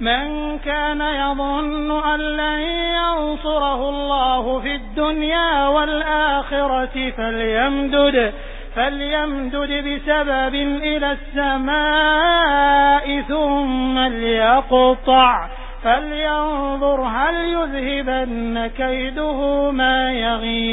من كان يظن أن لن ينصره الله في الدنيا والآخرة فليمدد فليمدد بسبب إلى السماء ثم ليقطع فلينظر هل يذهبن كيده ما يغير.